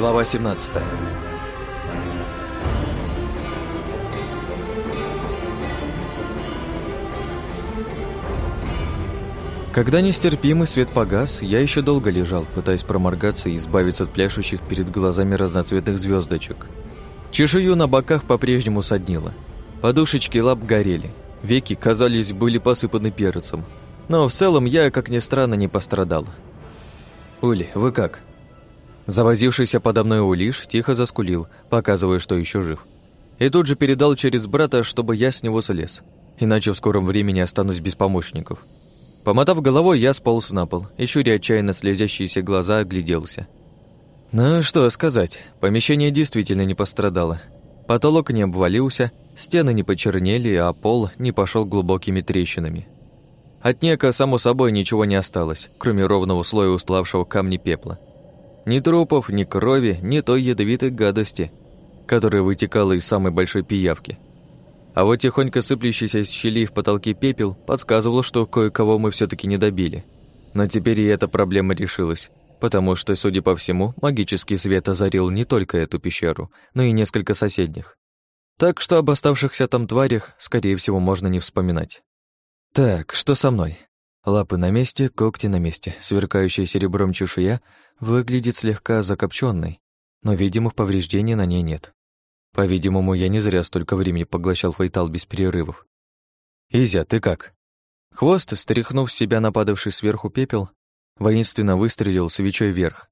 Глава 17 Когда нестерпимый свет погас, я еще долго лежал, пытаясь проморгаться и избавиться от пляшущих перед глазами разноцветных звездочек. Чешую на боках по-прежнему соднило. Подушечки лап горели, веки, казались, были посыпаны перцем. Но в целом я, как ни странно, не пострадал. «Ули, вы как?» Завозившийся подо мной Улиш тихо заскулил, показывая, что еще жив. И тут же передал через брата, чтобы я с него слез, иначе в скором времени останусь без помощников. Помотав головой, я сполз на пол и, щуря отчаянно слезящиеся глаза, огляделся. Ну, что сказать, помещение действительно не пострадало. Потолок не обвалился, стены не почернели, а пол не пошел глубокими трещинами. От нека, само собой, ничего не осталось, кроме ровного слоя устлавшего камни пепла. Ни трупов, ни крови, ни той ядовитой гадости, которая вытекала из самой большой пиявки – а вот тихонько сыплющийся из щелей в потолке пепел подсказывал, что кое-кого мы все таки не добили. Но теперь и эта проблема решилась, потому что, судя по всему, магический свет озарил не только эту пещеру, но и несколько соседних. Так что об оставшихся там тварях, скорее всего, можно не вспоминать. Так, что со мной? Лапы на месте, когти на месте, сверкающая серебром чешуя выглядит слегка закопченной, но видимых повреждений на ней нет. По-видимому, я не зря столько времени поглощал фейтал без перерывов. «Изя, ты как?» Хвост, стряхнув с себя нападавший сверху пепел, воинственно выстрелил свечой вверх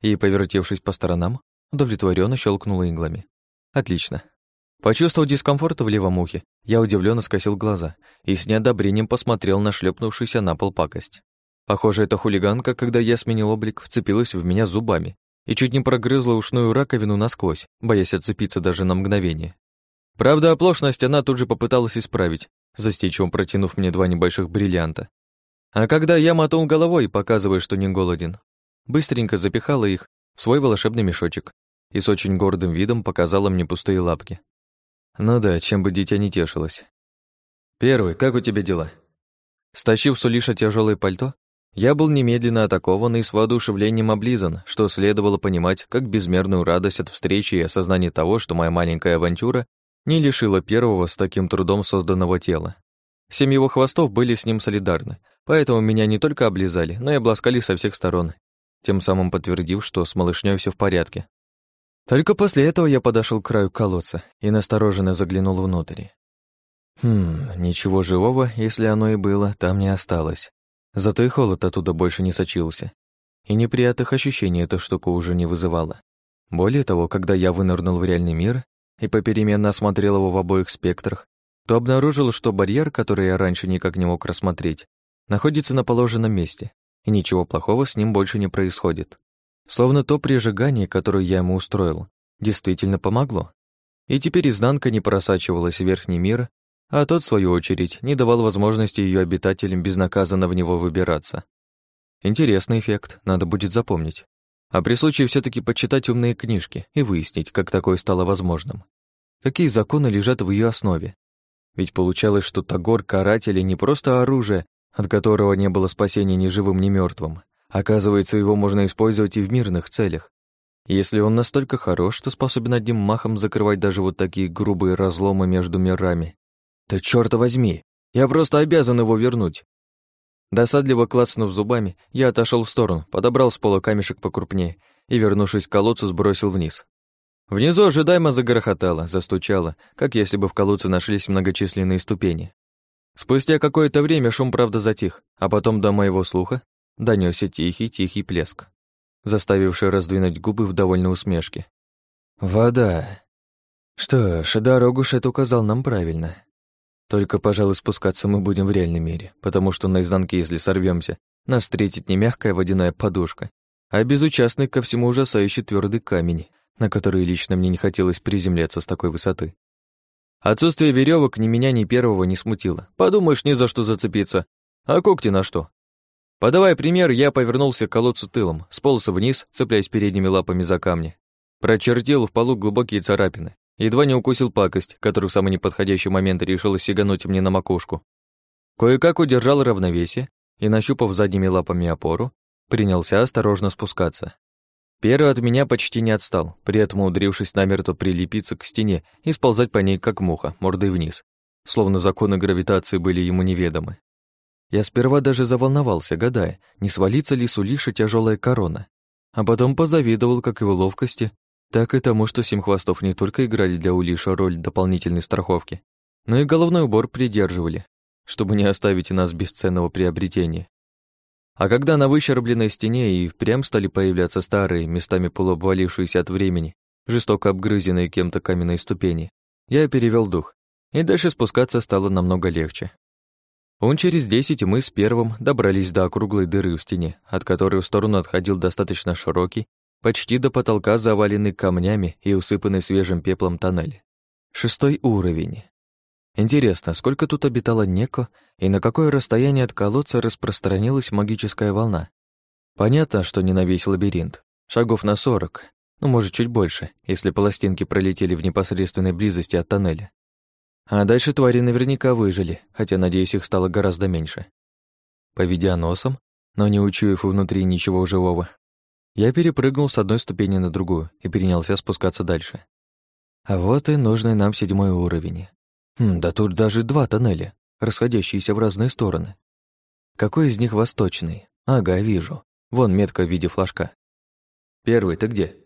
и, повертевшись по сторонам, удовлетворенно щелкнул иглами. «Отлично». Почувствовав дискомфорт в левом ухе, я удивленно скосил глаза и с неодобрением посмотрел на шлепнувшуюся на пол пакость. Похоже, эта хулиганка, когда я сменил облик, вцепилась в меня зубами и чуть не прогрызла ушную раковину насквозь, боясь отцепиться даже на мгновение. Правда, оплошность она тут же попыталась исправить, застичьем протянув мне два небольших бриллианта. А когда я мотал головой, показывая, что не голоден, быстренько запихала их в свой волшебный мешочек и с очень гордым видом показала мне пустые лапки. Ну да, чем бы дитя не тешилось. «Первый, как у тебя дела?» Стащив с Улиша тяжелое пальто, я был немедленно атакован и с воодушевлением облизан, что следовало понимать как безмерную радость от встречи и осознание того, что моя маленькая авантюра не лишила первого с таким трудом созданного тела. Семь его хвостов были с ним солидарны, поэтому меня не только облизали, но и обласкали со всех сторон, тем самым подтвердив, что с малышней все в порядке. Только после этого я подошел к краю колодца и настороженно заглянул внутрь. Хм, ничего живого, если оно и было, там не осталось. Зато и холод оттуда больше не сочился. И неприятных ощущений эта штука уже не вызывала. Более того, когда я вынырнул в реальный мир и попеременно осмотрел его в обоих спектрах, то обнаружил, что барьер, который я раньше никак не мог рассмотреть, находится на положенном месте, и ничего плохого с ним больше не происходит. Словно то прижигание, которое я ему устроил, действительно помогло. И теперь изнанка не просачивалась в верхний мир, а тот, в свою очередь, не давал возможности ее обитателям безнаказанно в него выбираться. Интересный эффект, надо будет запомнить. А при случае все таки почитать умные книжки и выяснить, как такое стало возможным. Какие законы лежат в ее основе. Ведь получалось, что Тагор карателя не просто оружие, от которого не было спасения ни живым, ни мертвым. Оказывается, его можно использовать и в мирных целях. Если он настолько хорош, что способен одним махом закрывать даже вот такие грубые разломы между мирами, да чёрта возьми, я просто обязан его вернуть. Досадливо клацнув зубами, я отошел в сторону, подобрал с пола камешек покрупнее и, вернувшись к колодцу, сбросил вниз. Внизу ожидаемо загрохотало, застучало, как если бы в колодце нашлись многочисленные ступени. Спустя какое-то время шум, правда, затих, а потом до моего слуха донёсся тихий-тихий плеск, заставивший раздвинуть губы в довольной усмешке. «Вода!» Что ж, дорогу Шет указал нам правильно. Только, пожалуй, спускаться мы будем в реальном мире, потому что на изнанке, если сорвемся, нас встретит не мягкая водяная подушка, а безучастный ко всему ужасающий твердый камень, на который лично мне не хотелось приземляться с такой высоты. Отсутствие веревок ни меня, ни первого не смутило. Подумаешь, ни за что зацепиться. А когти на что? Подавая пример, я повернулся к колодцу тылом, сполз вниз, цепляясь передними лапами за камни. Прочертил в полу глубокие царапины. Едва не укусил пакость, которую в самый неподходящий момент решила сигануть мне на макушку. Кое-как удержал равновесие и, нащупав задними лапами опору, принялся осторожно спускаться. Первый от меня почти не отстал, при этом умудрившись намертво прилепиться к стене и сползать по ней, как муха, мордой вниз, словно законы гравитации были ему неведомы. Я сперва даже заволновался, гадая, не свалится ли с Улиша тяжелая корона, а потом позавидовал как его ловкости, так и тому, что семь хвостов не только играли для Улиша роль дополнительной страховки, но и головной убор придерживали, чтобы не оставить нас без ценного приобретения. А когда на выщербленной стене и впрямь стали появляться старые, местами полуобвалившиеся от времени, жестоко обгрызенные кем-то каменные ступени, я перевел дух, и дальше спускаться стало намного легче. Он через десять мы с первым добрались до округлой дыры в стене, от которой в сторону отходил достаточно широкий, почти до потолка заваленный камнями и усыпанный свежим пеплом тоннель. Шестой уровень. Интересно, сколько тут обитало Неко и на какое расстояние от колодца распространилась магическая волна? Понятно, что не на весь лабиринт. Шагов на сорок, ну, может, чуть больше, если пластинки пролетели в непосредственной близости от тоннеля. А дальше твари наверняка выжили, хотя, надеюсь, их стало гораздо меньше. Поведя носом, но не учуяв внутри ничего живого, я перепрыгнул с одной ступени на другую и перенялся спускаться дальше. А вот и нужный нам седьмой уровень. Хм, да тут даже два тоннеля, расходящиеся в разные стороны. Какой из них восточный? Ага, вижу. Вон метка в виде флажка. Первый, ты где?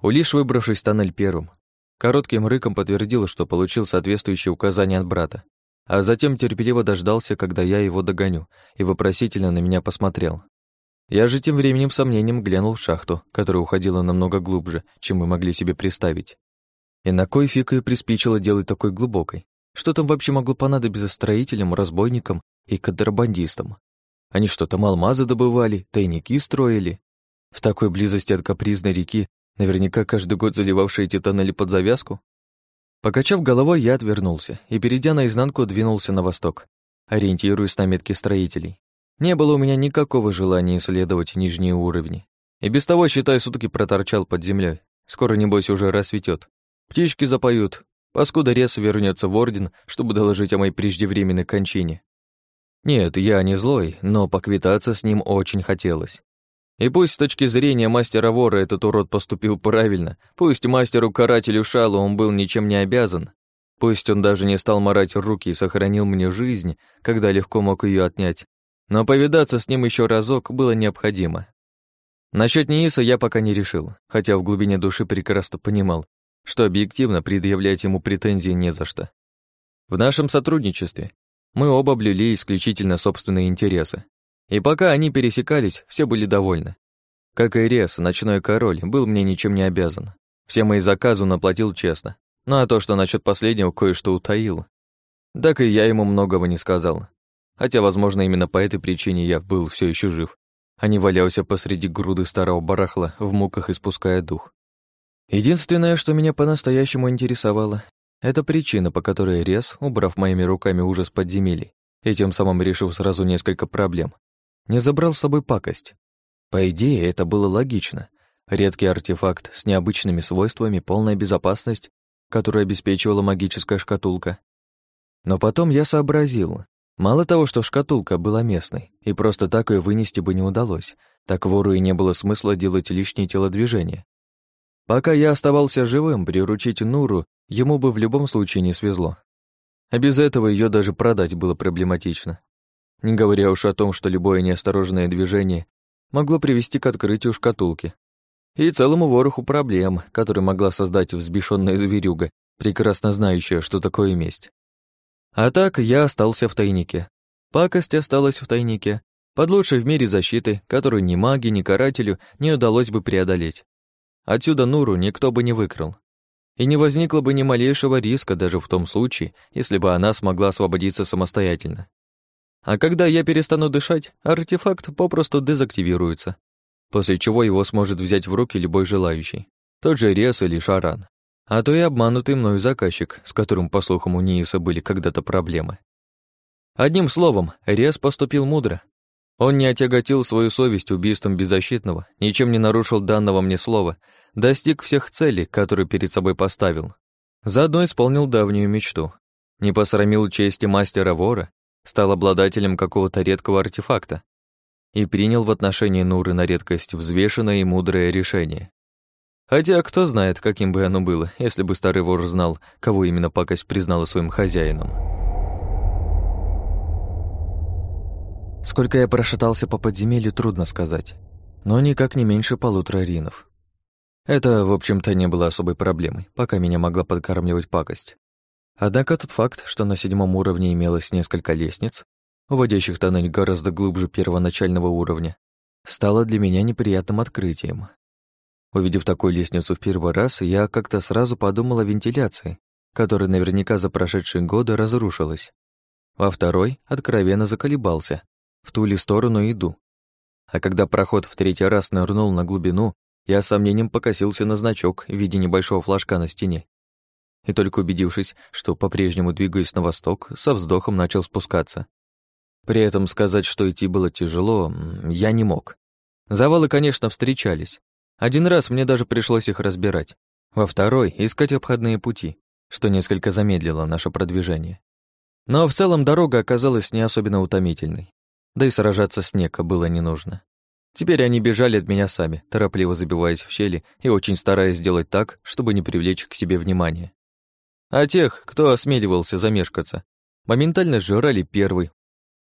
Улиш, выбравшись тоннель первым, коротким рыком подтвердил, что получил соответствующие указания от брата, а затем терпеливо дождался, когда я его догоню, и вопросительно на меня посмотрел. Я же тем временем сомнением глянул в шахту, которая уходила намного глубже, чем мы могли себе представить. И на кой фиг и приспичило делать такой глубокой? Что там вообще могло понадобиться строителям, разбойникам и контрабандистам? Они что, там алмазы добывали, тайники строили? В такой близости от капризной реки, наверняка каждый год заливавшие эти тоннели под завязку? Покачав головой, я отвернулся и, перейдя наизнанку, двинулся на восток, ориентируясь на метки строителей. Не было у меня никакого желания исследовать нижние уровни. И без того, считай, сутки проторчал под землей. Скоро, небось, уже рассветет. Птички запоют, Паскуда Рес вернется в Орден, чтобы доложить о моей преждевременной кончине. Нет, я не злой, но поквитаться с ним очень хотелось. И пусть с точки зрения мастера вора этот урод поступил правильно, пусть мастеру-карателю Шалу он был ничем не обязан, пусть он даже не стал морать руки и сохранил мне жизнь, когда легко мог ее отнять, но повидаться с ним еще разок было необходимо. Насчет Нииса я пока не решил, хотя в глубине души прекрасно понимал, что объективно предъявлять ему претензии не за что. В нашем сотрудничестве мы оба блюли исключительно собственные интересы. И пока они пересекались, все были довольны. Как и Рес, ночной король, был мне ничем не обязан. Все мои заказы он оплатил честно. Ну а то, что насчет последнего кое-что утаил, так и я ему многого не сказал. Хотя, возможно, именно по этой причине я был все еще жив, а не валялся посреди груды старого барахла, в муках испуская дух. Единственное, что меня по-настоящему интересовало, это причина, по которой Рез, убрав моими руками ужас подземелий, и тем самым решив сразу несколько проблем, не забрал с собой пакость. По идее, это было логично. Редкий артефакт с необычными свойствами, полная безопасность, которую обеспечивала магическая шкатулка. Но потом я сообразил. Мало того, что шкатулка была местной, и просто так ее вынести бы не удалось, так вору и не было смысла делать лишние телодвижения. Пока я оставался живым, приручить Нуру ему бы в любом случае не свезло. А без этого ее даже продать было проблематично. Не говоря уж о том, что любое неосторожное движение могло привести к открытию шкатулки. И целому вороху проблем, которые могла создать взбешенная зверюга, прекрасно знающая, что такое месть. А так я остался в тайнике. Пакость осталась в тайнике, под лучшей в мире защиты, которую ни маги, ни карателю не удалось бы преодолеть. Отсюда Нуру никто бы не выкрал. И не возникло бы ни малейшего риска даже в том случае, если бы она смогла освободиться самостоятельно. А когда я перестану дышать, артефакт попросту дезактивируется, после чего его сможет взять в руки любой желающий, тот же Рес или Шаран, а то и обманутый мною заказчик, с которым, по слухам, у Нииса были когда-то проблемы. Одним словом, Рес поступил мудро, он не отяготил свою совесть убийством беззащитного, ничем не нарушил данного мне слова, достиг всех целей, которые перед собой поставил. Заодно исполнил давнюю мечту. Не посрамил чести мастера-вора, стал обладателем какого-то редкого артефакта. и принял в отношении Нуры на редкость взвешенное и мудрое решение. Хотя кто знает, каким бы оно было, если бы старый вор знал, кого именно пакость признала своим хозяином. Сколько я прошатался по подземелью, трудно сказать, но никак не меньше полутора ринов. Это, в общем-то, не было особой проблемой, пока меня могла подкармливать пакость. Однако тот факт, что на седьмом уровне имелось несколько лестниц, уводящих тоннель гораздо глубже первоначального уровня, стало для меня неприятным открытием. Увидев такую лестницу в первый раз, я как-то сразу подумал о вентиляции, которая наверняка за прошедшие годы разрушилась. Во второй откровенно заколебался, в ту ли сторону иду. А когда проход в третий раз нырнул на глубину, я с сомнением покосился на значок в виде небольшого флажка на стене. И только убедившись, что по-прежнему двигаюсь на восток, со вздохом начал спускаться. При этом сказать, что идти было тяжело, я не мог. Завалы, конечно, встречались, один раз мне даже пришлось их разбирать. Во второй — искать обходные пути, что несколько замедлило наше продвижение. Но в целом дорога оказалась не особенно утомительной. Да и сражаться с Нека было не нужно. Теперь они бежали от меня сами, торопливо забиваясь в щели и очень стараясь сделать так, чтобы не привлечь к себе внимания. А тех, кто осмеливался замешкаться, моментально сжирали первый,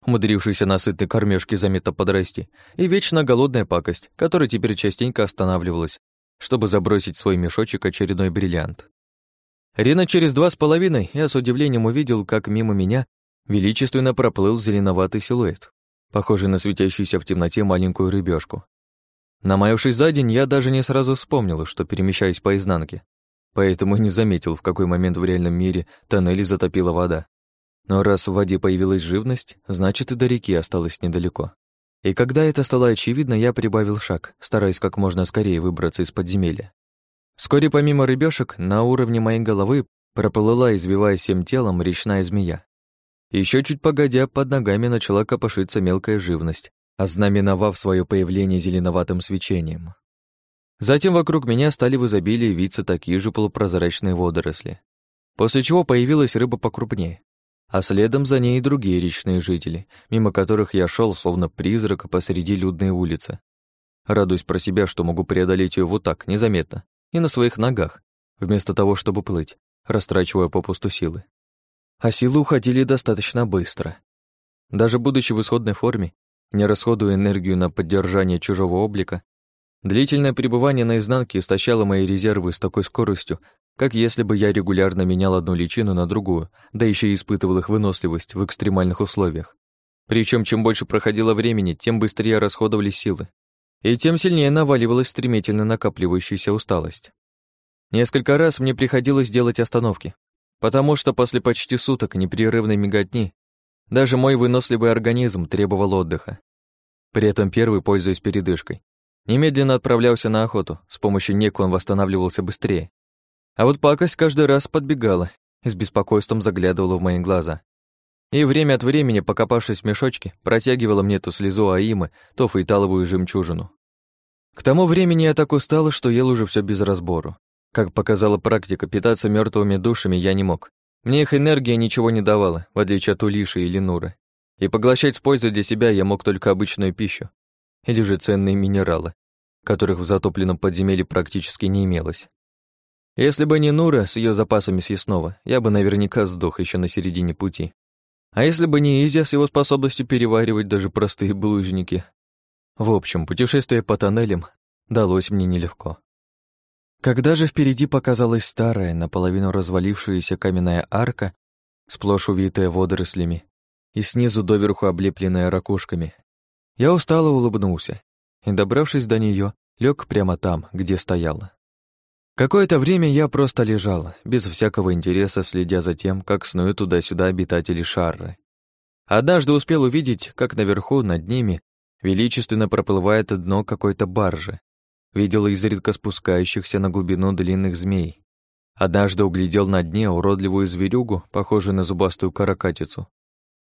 умудрившийся на сытной кормежке заметно подрасти, и вечно голодная пакость, которая теперь частенько останавливалась, чтобы забросить свой мешочек очередной бриллиант. Рина через два с половиной я с удивлением увидел, как мимо меня величественно проплыл зеленоватый силуэт, похожий на светящуюся в темноте маленькую рыбешку. Намаявшись за день, я даже не сразу вспомнил, что перемещаюсь по изнанке, поэтому не заметил, в какой момент в реальном мире тоннели затопила вода. Но раз в воде появилась живность, значит и до реки осталось недалеко. И когда это стало очевидно, я прибавил шаг, стараясь как можно скорее выбраться из подземелья. Вскоре помимо рыбешек на уровне моей головы проплыла, извиваясь всем телом, речная змея. Еще чуть погодя, под ногами начала копошиться мелкая живность, ознаменовав свое появление зеленоватым свечением. Затем вокруг меня стали в изобилии виться такие же полупрозрачные водоросли. После чего появилась рыба покрупнее, а следом за ней и другие речные жители, мимо которых я шел, словно призрак посреди людной улицы. Радуюсь про себя, что могу преодолеть ее вот так, незаметно, и на своих ногах, вместо того, чтобы плыть, растрачивая попусту силы. А силы уходили достаточно быстро. Даже будучи в исходной форме, не расходуя энергию на поддержание чужого облика, длительное пребывание на изнанке истощало мои резервы с такой скоростью, как если бы я регулярно менял одну личину на другую, да еще и испытывал их выносливость в экстремальных условиях. Причем чем больше проходило времени, тем быстрее расходовались силы, и тем сильнее наваливалась стремительно накапливающаяся усталость. Несколько раз мне приходилось делать остановки, потому что после почти суток непрерывной миготни даже мой выносливый организм требовал отдыха. При этом первый, пользуясь передышкой, немедленно отправлялся на охоту, с помощью неку он восстанавливался быстрее, а вот пакость каждый раз подбегала и с беспокойством заглядывала в мои глаза. И время от времени, покопавшись в мешочке, протягивала мне то слезу Аимы, то фейталовую жемчужину. К тому времени я так устала, что ел уже все без разбору. Как показала практика, питаться мертвыми душами я не мог. Мне их энергия ничего не давала, в отличие от Улиши или Нуры. И поглощать с пользой для себя я мог только обычную пищу. Или же ценные минералы, которых в затопленном подземелье практически не имелось. Если бы не Нура с ее запасами съестного, я бы наверняка сдох еще на середине пути. А если бы не Изя с его способностью переваривать даже простые булыжники? В общем, путешествие по тоннелям далось мне нелегко. Когда же впереди показалась старая, наполовину развалившаяся каменная арка, сплошь увитая водорослями, и снизу доверху облепленная ракушками, я устало улыбнулся и, добравшись до нее, лег прямо там, где стояла. Какое-то время я просто лежал, без всякого интереса, следя за тем, как снуют туда-сюда обитатели Шарры. Однажды успел увидеть, как наверху, над ними, величественно проплывает дно какой-то баржи. Видел изредка спускающихся на глубину длинных змей. Однажды углядел на дне уродливую зверюгу, похожую на зубастую каракатицу.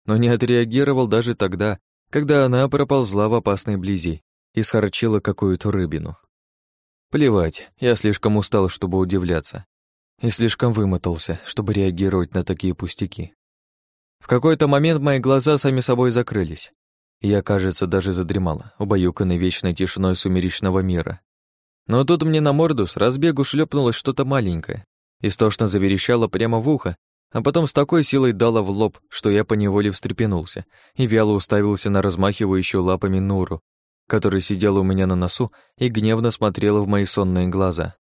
Но не отреагировал даже тогда, когда она проползла в опасной близи и схорчила какую-то рыбину. Плевать, я слишком устал, чтобы удивляться. И слишком вымотался, чтобы реагировать на такие пустяки. В какой-то момент мои глаза сами собой закрылись. Я, кажется, даже задремала, убаюканной вечной тишиной сумеречного мира. Но тут мне на морду с разбегу шлепнулось что-то маленькое. Истошно заверещало прямо в ухо, а потом с такой силой дало в лоб, что я поневоле встрепенулся и вяло уставился на размахивающую лапами Нуру, которая сидела у меня на носу и гневно смотрела в мои сонные глаза.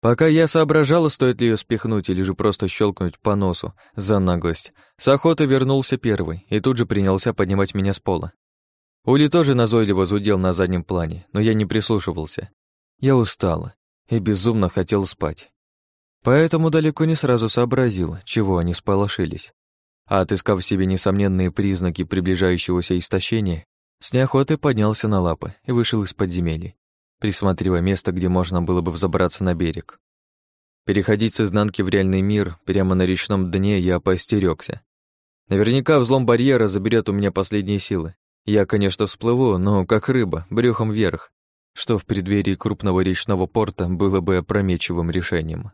Пока я соображала, стоит ли ее спихнуть или же просто щелкнуть по носу за наглость, с охоты вернулся первый и тут же принялся поднимать меня с пола. Ули тоже назойливо зудел на заднем плане, но я не прислушивался. Я устала и безумно хотел спать. Поэтому далеко не сразу сообразил, чего они сполошились. А отыскав в себе несомненные признаки приближающегося истощения, с неохотой поднялся на лапы и вышел из подземелья, присматривая место, где можно было бы взобраться на берег. Переходить с изнанки в реальный мир прямо на речном дне я поостерёгся. Наверняка взлом барьера заберет у меня последние силы. Я, конечно, всплыву, но как рыба, брюхом вверх, что в преддверии крупного речного порта было бы опрометчивым решением.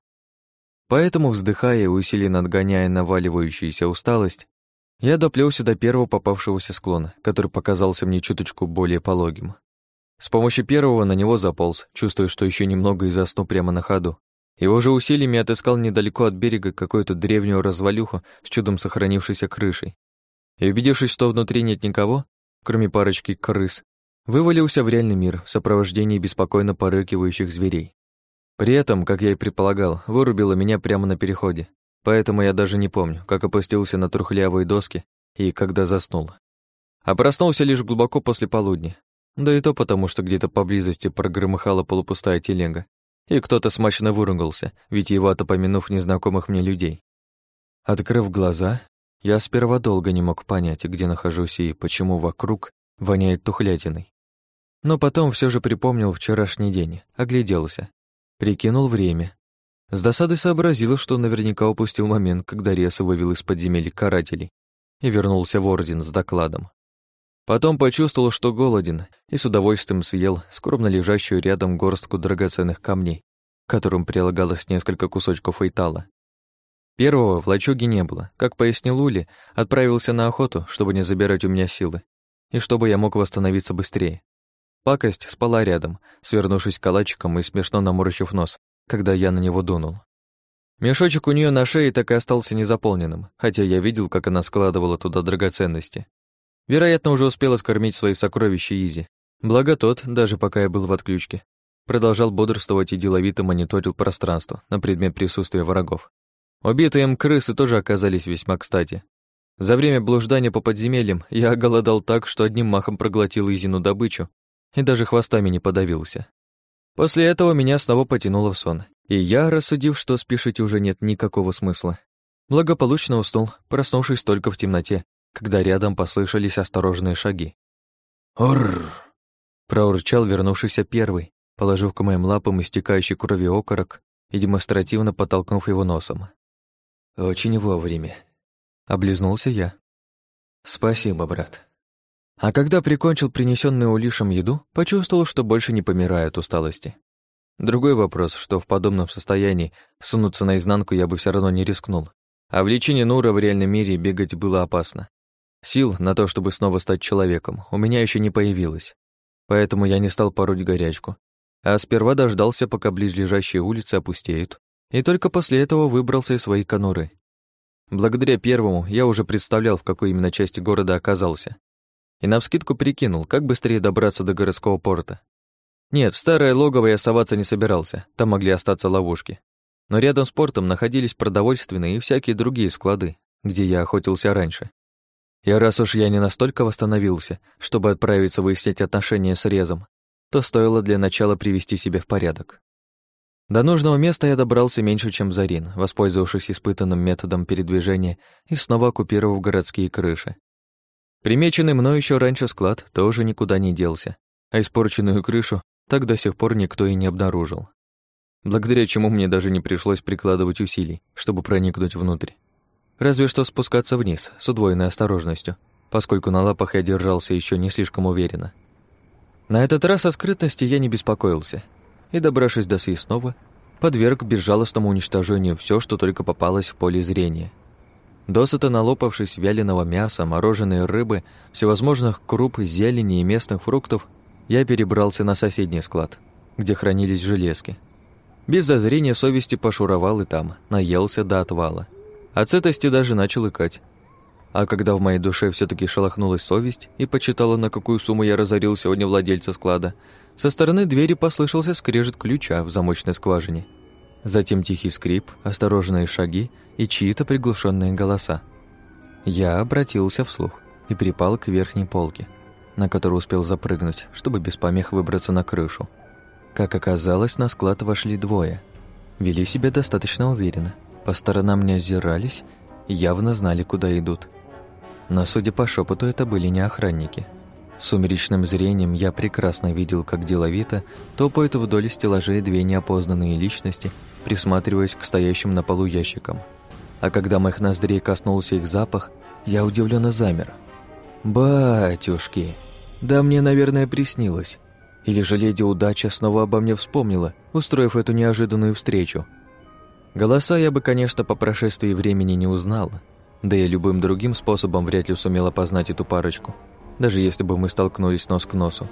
Поэтому, вздыхая и усиленно отгоняя наваливающуюся усталость, я доплелся до первого попавшегося склона, который показался мне чуточку более пологим. С помощью первого на него заполз, чувствуя, что еще немного и засну прямо на ходу. Его же усилиями отыскал недалеко от берега какую-то древнюю развалюху с чудом сохранившейся крышей. И убедившись, что внутри нет никого, кроме парочки крыс, вывалился в реальный мир в сопровождении беспокойно порыкивающих зверей. При этом, как я и предполагал, вырубило меня прямо на переходе, поэтому я даже не помню, как опустился на трухлявые доски и когда заснул. А проснулся лишь глубоко после полудня. Да и то потому, что где-то поблизости прогромыхала полупустая телега, и кто-то смачно выругался, его помянув незнакомых мне людей. Открыв глаза, я сперва долго не мог понять, где нахожусь и почему вокруг воняет тухлятиной. Но потом все же припомнил вчерашний день, огляделся Прикинул время. С досадой сообразил, что наверняка упустил момент, когда Реса вывел из подземелья карателей и вернулся в Орден с докладом. Потом почувствовал, что голоден, и с удовольствием съел скромно лежащую рядом горстку драгоценных камней, которым прилагалось несколько кусочков эйтала. Первого в лачуге не было. Как пояснил Ули, отправился на охоту, чтобы не забирать у меня силы, и чтобы я мог восстановиться быстрее. Пакость спала рядом, свернувшись калачиком и смешно наморщив нос, когда я на него дунул. Мешочек у нее на шее так и остался незаполненным, хотя я видел, как она складывала туда драгоценности. Вероятно, уже успела скормить свои сокровища Изи. Благо тот, даже пока я был в отключке, продолжал бодрствовать и деловито мониторил пространство на предмет присутствия врагов. Убитые им крысы тоже оказались весьма кстати. За время блуждания по подземельям я голодал так, что одним махом проглотил Изину добычу и даже хвостами не подавился. После этого меня снова потянуло в сон, и я, рассудив, что спешить уже нет никакого смысла, благополучно уснул, проснувшись только в темноте, когда рядом послышались осторожные шаги. «Орррр!» — проурчал вернувшийся первый, положив к моим лапам истекающий крови окорок и демонстративно подтолкнув его носом. «Очень вовремя», — облизнулся я. «Спасибо, брат». А когда прикончил принесенную Улишем еду, почувствовал, что больше не помираю от усталости. Другой вопрос, что в подобном состоянии сунуться наизнанку я бы все равно не рискнул. А в лечении Нура в реальном мире бегать было опасно. Сил на то, чтобы снова стать человеком, у меня еще не появилось. Поэтому я не стал пороть горячку. А сперва дождался, пока близлежащие улицы опустеют, и только после этого выбрался из своей конуры. Благодаря первому я уже представлял, в какой именно части города оказался, и навскидку прикинул, как быстрее добраться до городского порта. Нет, в старое логово я соваться не собирался, там могли остаться ловушки. Но рядом с портом находились продовольственные и всякие другие склады, где я охотился раньше. И раз уж я не настолько восстановился, чтобы отправиться выяснять отношения с Резом, то стоило для начала привести себя в порядок. До нужного места я добрался меньше, чем Зарин, воспользовавшись испытанным методом передвижения и снова оккупировав городские крыши. Примеченный мной еще раньше склад тоже никуда не делся, а испорченную крышу так до сих пор никто и не обнаружил. Благодаря чему мне даже не пришлось прикладывать усилий, чтобы проникнуть внутрь. Разве что спускаться вниз с удвоенной осторожностью, поскольку на лапах я держался еще не слишком уверенно. На этот раз о скрытности я не беспокоился, и, добравшись до съестного, подверг безжалостному уничтожению все, что только попалось в поле зрения. Досыта налопавшись вяленого мяса, мороженой рыбы, всевозможных круп, зелени и местных фруктов, я перебрался на соседний склад, где хранились железки. Без зазрения совести пошуровал и там, наелся до отвала. От сытости даже начал икать. А когда в моей душе все таки шелохнулась совесть и почитала, на какую сумму я разорил сегодня владельца склада, со стороны двери послышался скрежет ключа в замочной скважине. Затем тихий скрип, осторожные шаги и чьи-то приглушенные голоса. Я обратился вслух и припал к верхней полке, на которую успел запрыгнуть, чтобы без помех выбраться на крышу. Как оказалось, на склад вошли двое. Вели себя достаточно уверенно. По сторонам не озирались и явно знали, куда идут. Но, судя по шепоту, это были не охранники. Сумеречным зрением я прекрасно видел, как деловито топают вдоль стеллажей две неопознанные личности, присматриваясь к стоящим на полу ящикам. А когда моих ноздрей коснулся их запах, я удивленно замер. «Батюшки! Да мне, наверное, приснилось. Или же леди Удача снова обо мне вспомнила, устроив эту неожиданную встречу. Голоса я бы, конечно, по прошествии времени не узнал, да и любым другим способом вряд ли сумел опознать эту парочку, даже если бы мы столкнулись нос к носу.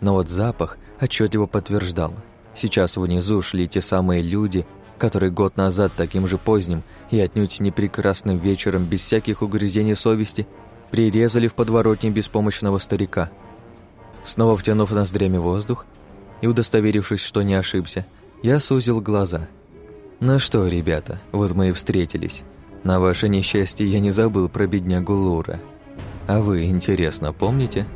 Но вот запах отчетливо подтверждал. Сейчас внизу шли те самые люди, которые год назад таким же поздним и отнюдь не прекрасным вечером без всяких угрызений совести прирезали в подворотне беспомощного старика – Снова втянув ноздрями воздух и удостоверившись, что не ошибся, я сузил глаза. «Ну что, ребята, вот мы и встретились. На ваше несчастье я не забыл про беднягу Лура. А вы, интересно, помните?»